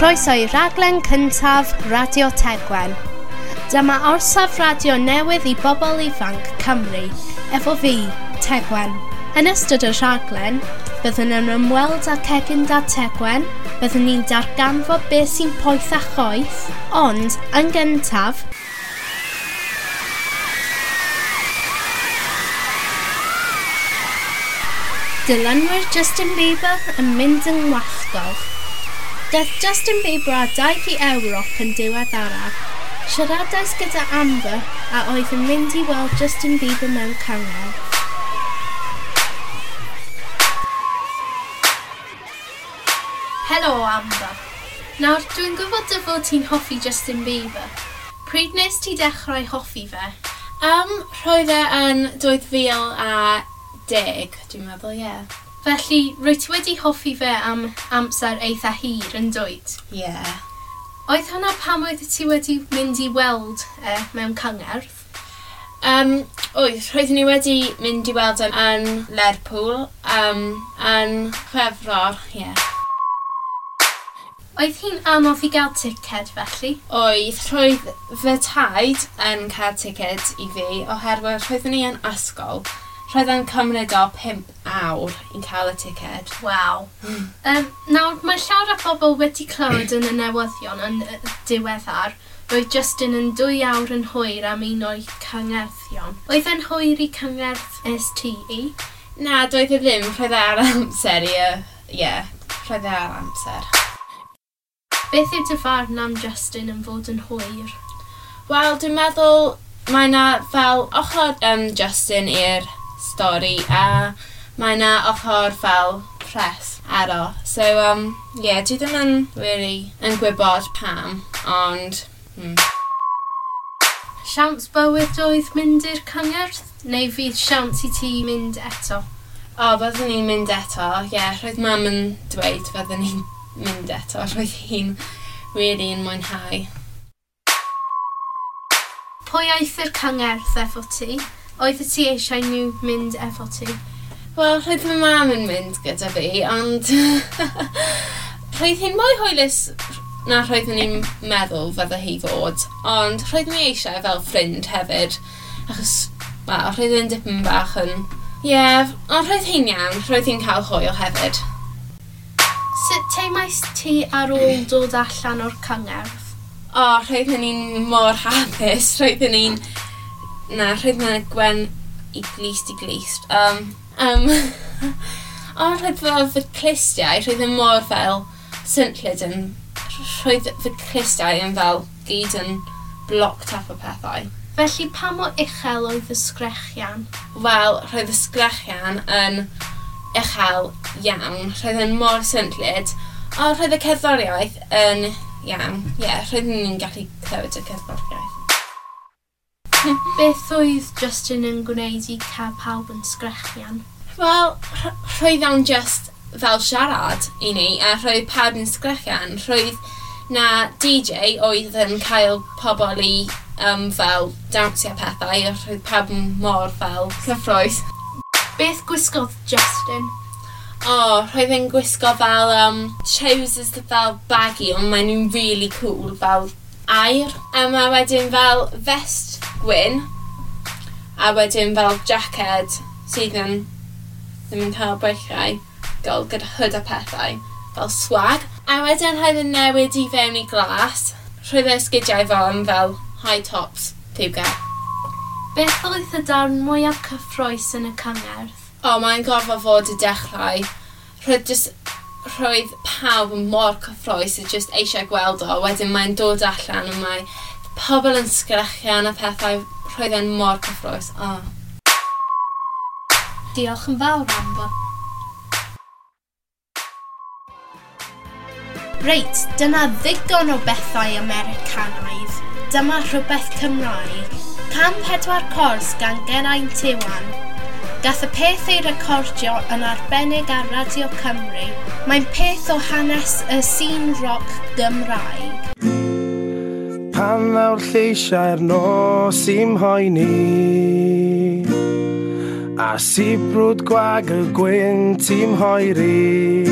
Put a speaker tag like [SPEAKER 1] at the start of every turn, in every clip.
[SPEAKER 1] Croeso i raglen cyntaf Radio Tegwen. Dyma orsaf radio newydd i bobl ifanc Cymru, efo fi, Tegwen. Yn ystod y rhaglen, byddwn yn ymweld â cegynda Tegwen, byddwn ni'n darganfod beth sy'n poeth a choeth, ond, yn gyntaf, Dilynwyr Justin Bieber yn mynd yn wallgof. Daeth Justin Bieber a daith i Ewrop yn diweddaraf. Siaradais gyda Amber a oedd yn mynd i weld Justin Bieber mewn cyngor. Helo Amber. Nawr, dwi'n gwybod dy fod ti'n hoffi Justin Bieber. Pryd nes ti dechrau hoffi fe?
[SPEAKER 2] Um, roedd e yn 2010, dwi'n meddwl, ie. Yeah.
[SPEAKER 1] Felly, rwy ti wedi hoffi fe am amser eitha hir yn dweud?
[SPEAKER 2] Ie. Yeah.
[SPEAKER 1] Oedd hwnna pam oedd ti wedi mynd i weld e, mewn cyngerdd?
[SPEAKER 2] Um, oedd, roeddwn ni wedi mynd i weld yn, yn Lerpwl, um, yn Chwefror, ie. Yeah.
[SPEAKER 1] Oedd hi'n anodd i gael ticed felly?
[SPEAKER 2] Oedd, roedd fy taid yn cael ticed i fi oherwydd roeddwn ni yn ysgol roedd Roedden cymryd o 5 awr i'n cael y ticed.
[SPEAKER 1] Waw. Mm. Um, nawr, mae llawer o bobl wedi clywed yn y newyddion yn diweddar roedd Justin yn dwy awr yn hwyr am un o'i cyngerthion. Oedd e'n hwyr i cyngerth STE?
[SPEAKER 2] Na, doedd e ddim. Roedd e ar amser i y... Yeah, roedd e ar amser.
[SPEAKER 1] Beth yw dy farn am Justin yn fod yn hwyr?
[SPEAKER 2] Wel, dwi'n meddwl mae yna fel ochr um, Justin i'r stori a mae yna ochr fel press aro. So, um, yeah, dwi ddim yn really yn gwybod pam, ond... Hmm.
[SPEAKER 1] Siawns bywyd oedd mynd i'r cyngerdd? Neu fydd siawns i ti mynd eto?
[SPEAKER 2] O, oh, byddwn ni'n mynd eto, ie. Yeah, roedd mam yn dweud byddwn ni'n mynd eto. Roedd hi'n really yn mwynhau.
[SPEAKER 1] Pwy aeth i'r cyngerdd efo ti? oedd y ti eisiau nhw mynd efo ti?
[SPEAKER 2] Wel, roedd fy mam yn mynd gyda fi, ond roedd hi'n mwy hwylus na roedd ni'n meddwl fydda hi fod, ond roedd mi eisiau fel ffrind hefyd, achos, wel, roedd hi'n dipyn bach yn... Ie, yeah, ond roedd hi'n iawn, roedd hi'n cael hwyl hefyd.
[SPEAKER 1] Sut teimais ti ar ôl dod allan o'r cyngerdd?
[SPEAKER 2] O, oh, roedd ni'n mor hapus, roedd ni'n na, rhaid rhwydwaith Gwen i glist i glist. Um, um, ond rhaid fel fy clistiau, rhaid yn e mor fel syntlid yn... Rhaid fy clistiau yn fel gyd yn bloc tap o pethau.
[SPEAKER 1] Felly pa mor uchel oedd y sgrechian?
[SPEAKER 2] Wel, roedd y sgrechian yn uchel iawn. Roedd yn mor syntlid. O, roedd y cerddoriaeth yn iawn. Ie, yeah, roedd ni'n gallu clywed y cerddoriaeth.
[SPEAKER 1] Beth oedd Justin yn gwneud i cael pawb yn sgrechian?
[SPEAKER 2] Wel, roedd o'n just fel siarad i ni, a roedd pawb yn sgrechian. Roedd na DJ oedd yn cael pobl i um, fel dawnsio pethau, a roedd pawb yn mor fel cyffroes.
[SPEAKER 1] Beth gwisgodd Justin?
[SPEAKER 2] O, oh, roedd e'n gwisgo fel um, trousers fel baggy, ond maen nhw'n really cool, fel air, a mae wedyn fel vest gwyn, a wedyn fel jacket sydd yn ddim yn cael breichiau gol gyda hyd a pethau fel swag. A wedyn rhaid yn newid i fewn i glas, rhaid ei sgidiau fon fel high tops lliwgar.
[SPEAKER 1] Beth oedd y darn mwyaf cyffroes yn y cyngerdd?
[SPEAKER 2] O, oh, mae'n gorfod fod y dechrau. Roedd jyst roedd pawb mor cyffroes sydd jyst eisiau gweld o. Wedyn mae'n dod allan a mae pobl yn sgrechian a pethau roedd e'n mor cyffroes. Oh.
[SPEAKER 1] Diolch yn fawr, Amber. Reit, dyna ddigon o bethau Americanaidd. Dyma rhywbeth Cymraeg. Cam pedwar cors gan Geraint Iwan. Gath y peth ei recordio yn arbennig ar Radio Cymru. Mae'n peth o hanes y sîn roc Gymraeg. Pan lawr lleisiau'r nos i'n hoeni A sibrwd gwag y gwynt i'm hoeri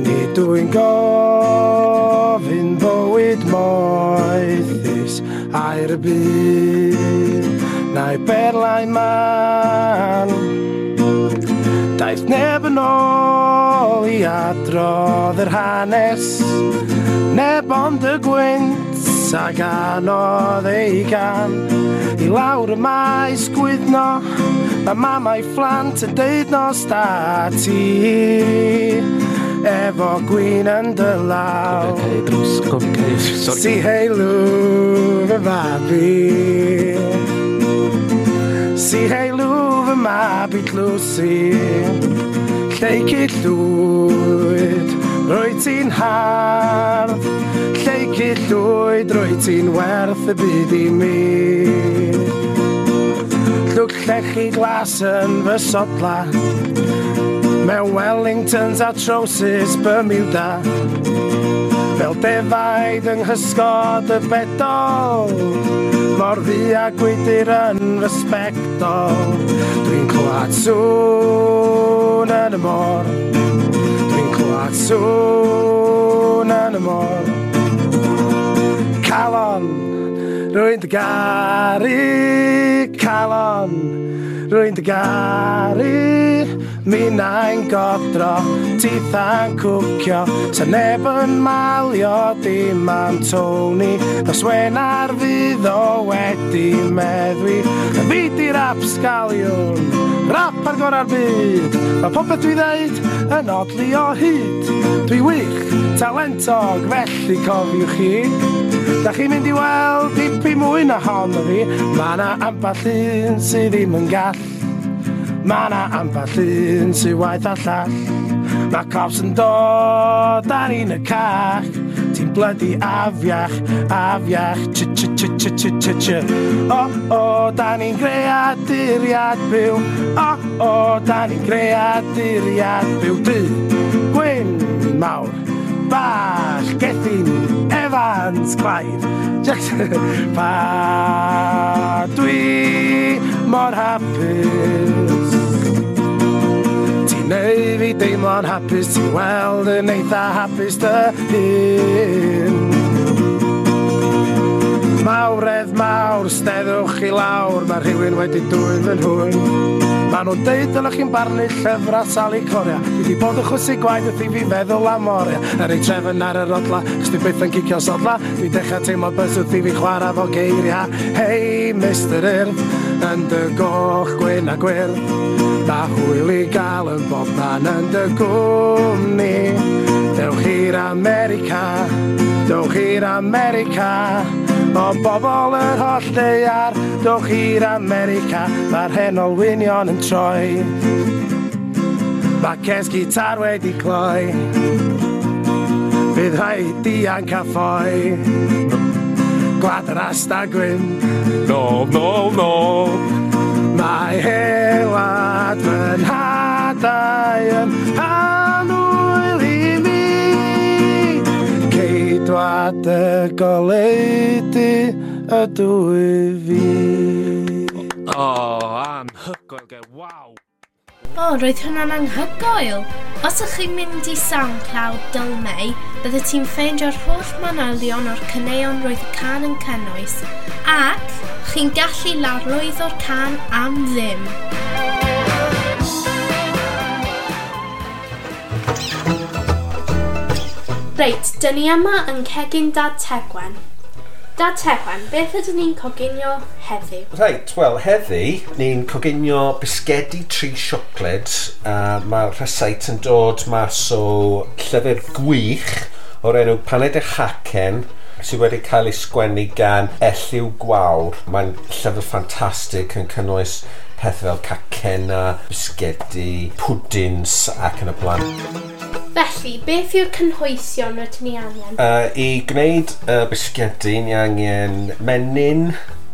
[SPEAKER 1] Nid
[SPEAKER 3] dwi'n gofyn bywyd moethus a'r byd Na'i berlau man. Daeth neb yn ôl i adrodd yr hanes Neb ond y gwynt a ganodd ei gan. I lawr y maes gwydno Mae mamau fflant yn deud nos da ti. Efo gwyn yn dy law Si heilw fy fabi. Si hei lw fy mabit lwsi Llei llwyd Rwy ti'n hardd. Llei llwyd Rwy ti'n werth y byd i mi. Llwg llechi glas yn fy sodla Mewn Wellingtons a trowsus Bermuda. Fel defaid yng nghysgod y bedol gerddi a gwydir yn respectol. Dwi'n clywed sŵn yn y môr. Dwi'n clywed sŵn yn y môr. Calon, rwy'n dy garu Calon, Rwy'n dy garu. Mi na'n godro Titha'n cwcio Sa neb yn malio Dim am Tony. Nos wen ar fydd o wedi meddwi Y fi di apsgaliwn, Rap ar gorau'r byd. Mae popeth dwi ddeud yn odli o hyd. Dwi wych, talentog, felly cofiwch chi. Da chi'n mynd i weld dipyn mwy na hon o fi. Mae na amball un sydd ddim yn gall. Mae na amball un sydd waith a llall. Mae cops yn dod ar un y cach Ti'n blydi afiach, afiach Ch ch ch ch ch ch ch ch O o, da ni'n greaduriad byw. O o, da ni'n greaduriad byw. Dy, gwyn, mawr, bach, gethin, Evans, Clive Jackson. Pa dwi mor hapus. Ti'n neu fi deimlo'n hapus Ti'n weld yn eitha hapus dy hun. Mawredd mawr, steddwch i lawr Mae rhywun wedi dwy'n fy nhwyn. Maen nhw'n deud dylech chi'n barnu llyfrau salu coria. Dwi di bod yn chwysu gwaed wrth i fi feddwl am oria. Er ei trefn ar yr odla, chos dwi byth yn gicio sodla. Dwi dechrau teimlo bys wrth i fi chwarae fo geiria. Hei, Mr Irf, yn dy goch gwyn a gwyrdd Da hwyl i gael yn bob man yn dy gwmni. Dewch i'r America, dewch i'r America. Ond bobl yr holl deiar, dowch i'r America, mae'r hen olwynion yn troi. Mae ces gitar wedi cloi, bydd rhaid dian caffoi. Gwlad yr asta gwyn,
[SPEAKER 4] no, no, no.
[SPEAKER 3] Mae helad fy nhadau yn hau. gwad y goleidi y dwy fi.
[SPEAKER 4] O, oh, anhygoel ge, waw!
[SPEAKER 1] O, oh, roedd hwnna'n anghygoel! Os ych chi'n mynd i SoundCloud Dylmei, byddai ti'n ffeindio'r holl manylion o'r cyneuon roedd y can yn cynnwys, ac chi'n gallu larwyddo'r can am ddim. Reit, dyn ni yma yn cegin Dad Tegwen. Dad Tegwen, beth ydyn ni'n coginio heddiw?
[SPEAKER 5] Reit, wel, heddi ni'n coginio bisgedi tri siocled. Uh, Mae'r rhesait yn dod mas o llyfr gwych o'r enw Paned y Chacen sydd wedi cael ei sgwennu gan Elliw Gwawr. Mae'n llyfr ffantastig yn cynnwys pethau fel cacena, bisgedi, pwdins ac yn y blaen.
[SPEAKER 1] Felly, beth yw'r cynhwysion rydyn ni angen?
[SPEAKER 5] Uh, I gwneud uh, bisgedi, ni angen menyn,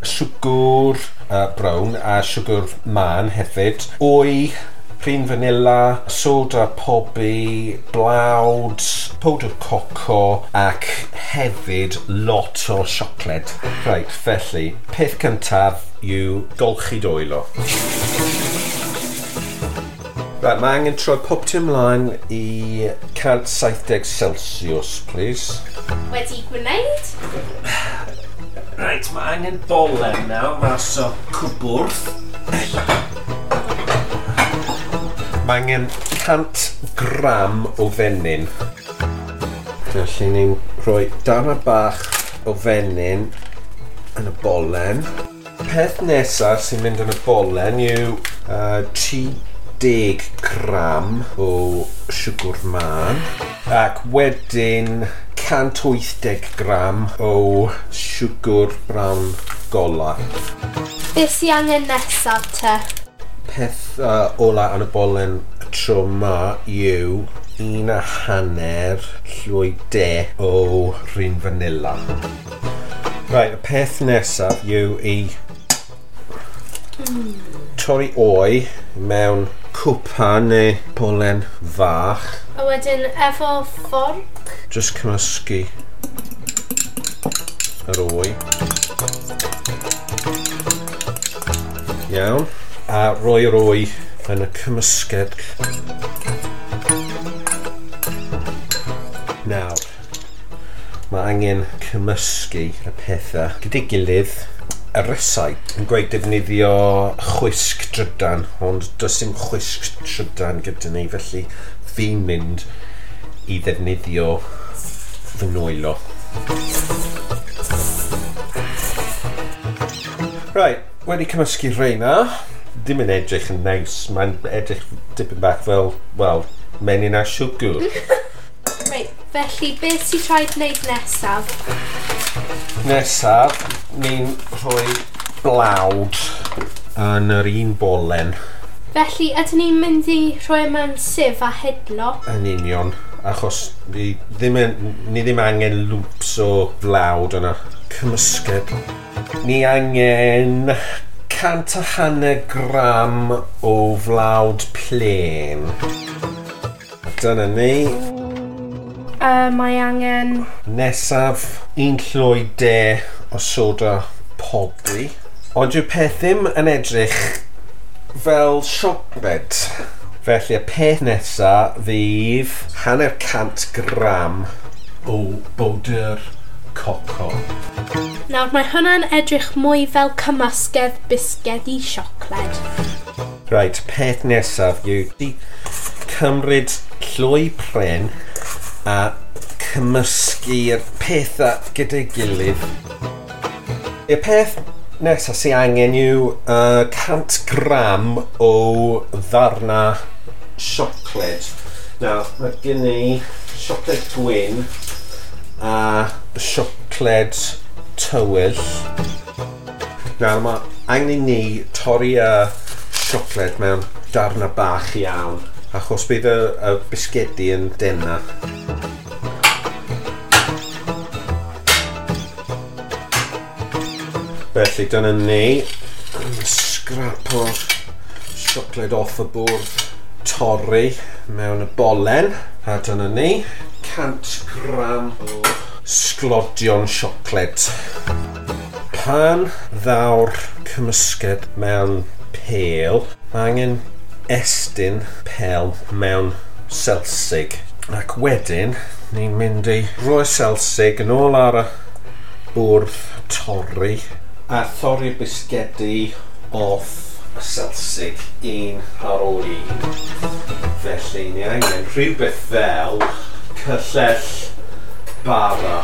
[SPEAKER 5] siwgr uh, brown a siwgr man hefyd, oi, prin fanila, soda pobi, blawd, powdr coco ac hefyd lot o siocled. Rhaid, felly, peth cyntaf yw golchi dwylo. Right, mae angen troi pob ti ymlaen i 170 Celsius, please.
[SPEAKER 2] Wedi gwneud?
[SPEAKER 5] Right, mae angen bolen nawr mas o cwbwrdd. mae angen 100 gram o fenyn. Felly ni'n rhoi darna bach o fenyn yn y bolen. Peth nesaf sy'n mynd yn y bolen yw uh, 10 gram o siwgr man ac wedyn 180 gram o siwgr brawn gola.
[SPEAKER 1] Beth sy'n angen nesaf te?
[SPEAKER 5] Peth uh, ola yn y bolen tro yma yw un a hanner llwy de o rhin fanila. Right, y peth nesaf yw i hmm. torri oi mewn cwpa neu bolen fach.
[SPEAKER 1] A wedyn efo fforc.
[SPEAKER 5] Just cymysgu yr oi. Iawn. A roi yr oi yn y cymysged. Nawr, mae angen cymysgu y pethau gyda'i gilydd y resau yn gweud defnyddio chwisg drydan, ond does dim chwisg drydan gyda ni, felly fi'n mynd i ddefnyddio fy nwylo. Right, wedi cymysgu rheina. Dim yn edrych yn neis, mae'n edrych dipyn bach fel, wel, menyn a siwgr.
[SPEAKER 1] Reit, felly beth ti'n rhaid wneud nesaf?
[SPEAKER 5] Nesaf, ni'n rhoi blawd yn yr un bolen.
[SPEAKER 1] Felly, ydyn ni'n mynd i rhoi mewn sif a hedlo?
[SPEAKER 5] Yn union, achos ni ddim, yn, ni ddim angen lwps o flawd yna. Cymysged. Ni angen cant a hanner gram o flawd plen. Dyna ni.
[SPEAKER 1] Uh, mae angen...
[SPEAKER 5] Nesaf, un llwy de o soda pobi. Ond yw'r peth ddim yn edrych fel siocbed. Felly y peth nesaf fydd hanner cant gram o bowdr coco.
[SPEAKER 1] Nawr mae hwnna'n edrych mwy fel cymasgedd bisgedi siocled.
[SPEAKER 5] Rhaid, peth nesaf yw di cymryd llwy pren a cymysgu'r pethau gyda'i gilydd. Y peth nesaf sy'n angen yw uh, 100 gram o ddarna siocled. Nawr, mae gen i siocled gwyn a siocled tywyll. Nawr, mae angen i ni torri y siocled mewn darna bach iawn achos bydd y, y bisgedi yn denna. Felly dyna ni. Scrap o siocled off y bwrdd torri mewn y bolen. A dyna ni. 100 gram o sglodion siocled. Pan ddawr cymysged mewn pêl, mae angen estyn pel mewn selsig. Ac wedyn, ni'n mynd i roi selsig yn ôl ar y bwrdd torri a thorri'r bisgedi off y selsig un ar ôl un. Felly ni angen rhywbeth fel cyllell bara.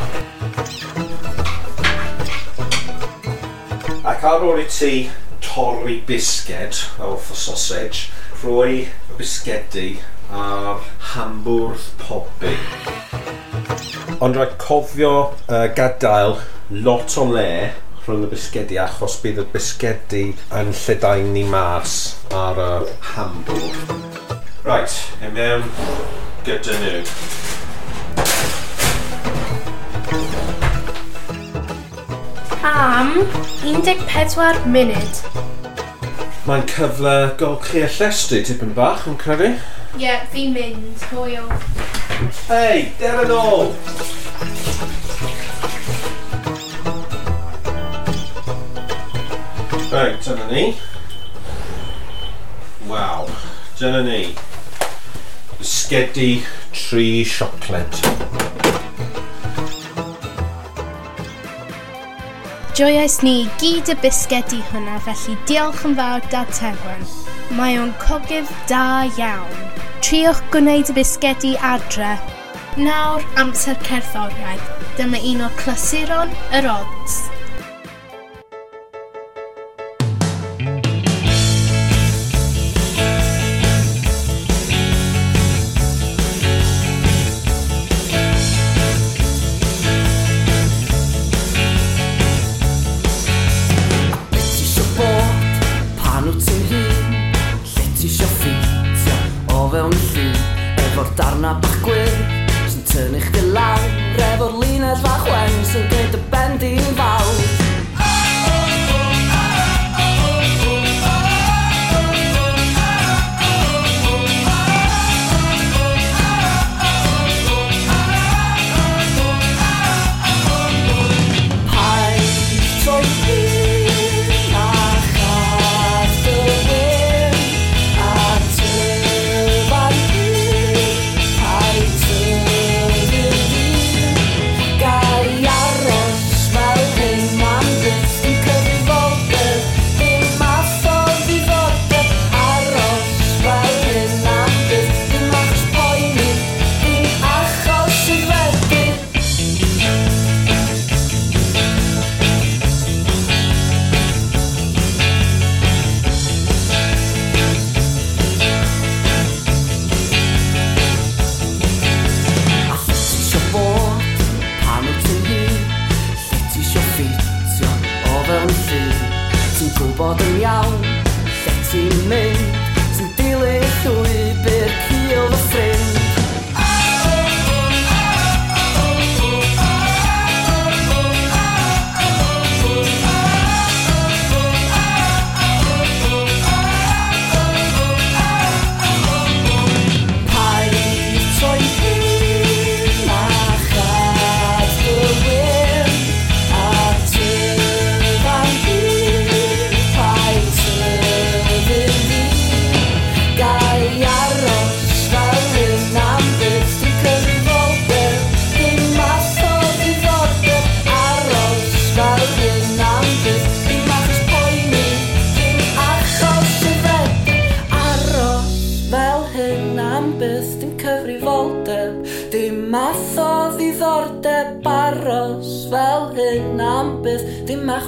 [SPEAKER 5] Ac ar ôl i ti torri bisged off y sausage, rhoi bisgedi a'r hambwrdd pobi. Ond rhaid cofio uh, gadael lot o le rhwng y bisgedi achos bydd y bisgedi yn lledain ni mas ar y hambwr. Right, e mewn gyda nhw.
[SPEAKER 1] Am 14 munud.
[SPEAKER 5] Mae'n cyfle golchi y llestri tipyn bach yn credu?
[SPEAKER 1] Ie, yeah, fi'n mynd, hwyl.
[SPEAKER 5] Hei, der yn ôl! Right, dyna ni. Waw, dyna ni. Sgedi tri siocled.
[SPEAKER 1] Joiais ni gyd y bisgedi hwnna, felly diolch yn fawr dad Tegwen. Mae o'n cogydd da iawn. Triwch gwneud y bisgedi adre. Nawr amser cerddoriaeth. Dyma un o clasuron yr odds.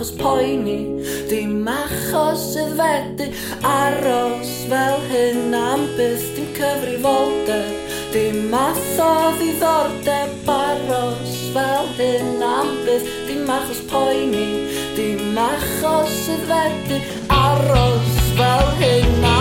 [SPEAKER 6] achos poeni Dim achos y fedu aros fel hyn am byth Dim cyfrifoldeb, dim math o ddiddordeb aros fel hyn am byth Dim achos poeni, dim achos y fedu aros fel hyn am byth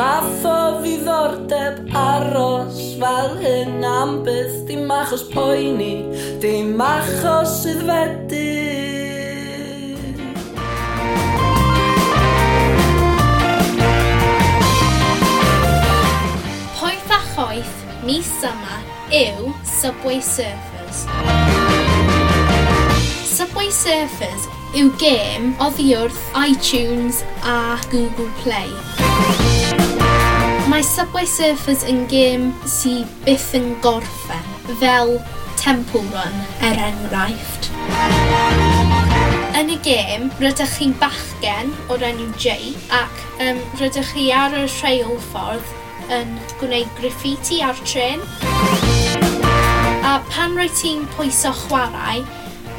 [SPEAKER 6] Math o ddiddordeb aros fel hyn am byth Dim achos poeni, dim achos sydd fedyn
[SPEAKER 1] poeth mis yma yw Subway Surfers. Subway Surfers yw gêm oddi wrth iTunes a Google Play. Mae Subway Surfers yn gêm sy'n byth yn gorffen, fel Temple Run, er enghraifft. Yn y gêm, rydych chi'n bachgen o'r enw Jay ac um, rydych chi ar y rheilffordd yn gwneud graffiti ar tren. A pan rwy ti'n pwyso chwarae,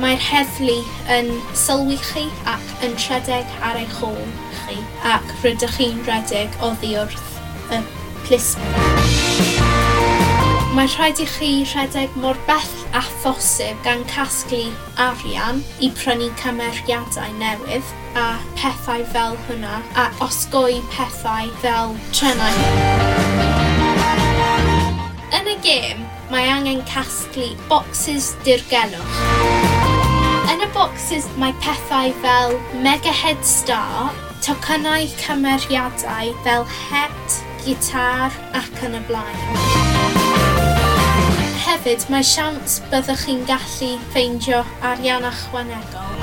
[SPEAKER 1] mae'r heddlu yn sylwi chi ac yn rhedeg ar eich hôl chi ac rydych chi'n rhedeg oddi wrth y plismon mae rhaid i chi rhedeg mor bell a phosib gan casglu arian i prynu cymeriadau newydd a pethau fel hwnna a osgoi pethau fel trenau. Yn y gêm, mae angen casglu bocsys dirgelwch. Yn y bocsys mae pethau fel Mega Head Star, tocynnau cymeriadau fel Het, gitar ac yn y blaen. Hefyd mae siawns byddwch chi'n gallu ffeindio arian ychwanegol.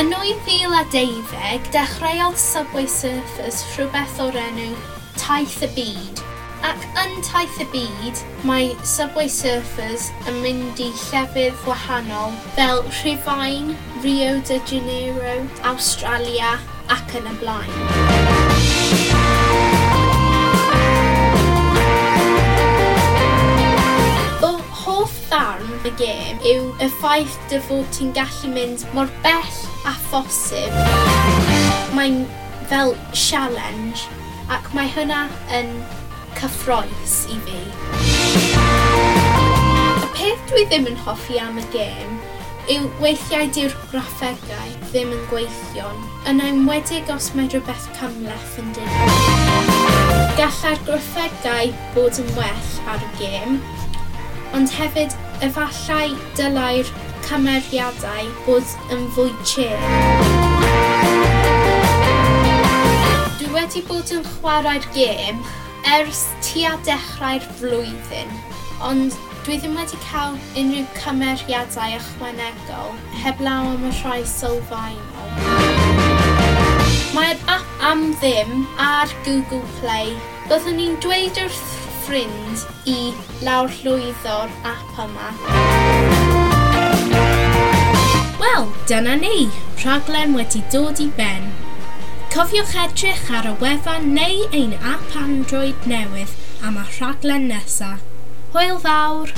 [SPEAKER 1] Yn 2012, dechreuodd Subway Surfers rhywbeth o'r enw Taith y Byd, ac yn Taith y Byd, mae Subway Surfers yn mynd i llefydd wahanol fel Rhyfain, Rio de Janeiro, Australia ac yn y blaen. y gêm yw y ffaith dy fod ti'n gallu mynd mor bell a phosib. Mae'n fel challenge ac mae hynna yn cyffroes i fi. Y peth dwi ddim yn hoffi am y gêm yw weithiau di'r graffegau ddim yn gweithio'n, yn enwedig os mae rhywbeth cymleth yn dyn. Gallai'r graffegau bod yn well ar y gêm, ond hefyd efallai dylai'r cymeriadau bod yn fwy chill. Dwi wedi bod yn chwarae'r gêm ers tua dechrau'r flwyddyn, ond dwi ddim wedi cael unrhyw cymeriadau ychwanegol heblaw am y rhai sylfaenol. Mae'r app am ddim ar Google Play. Byddwn ni'n dweud wrth ffrind i lawrllwyddo'r app yma. Wel, dyna ni. Rhaglen wedi dod i ben. Cofiwch edrych ar y wefan neu ein ap Android newydd am y rhaglen nesaf. Hwyl fawr!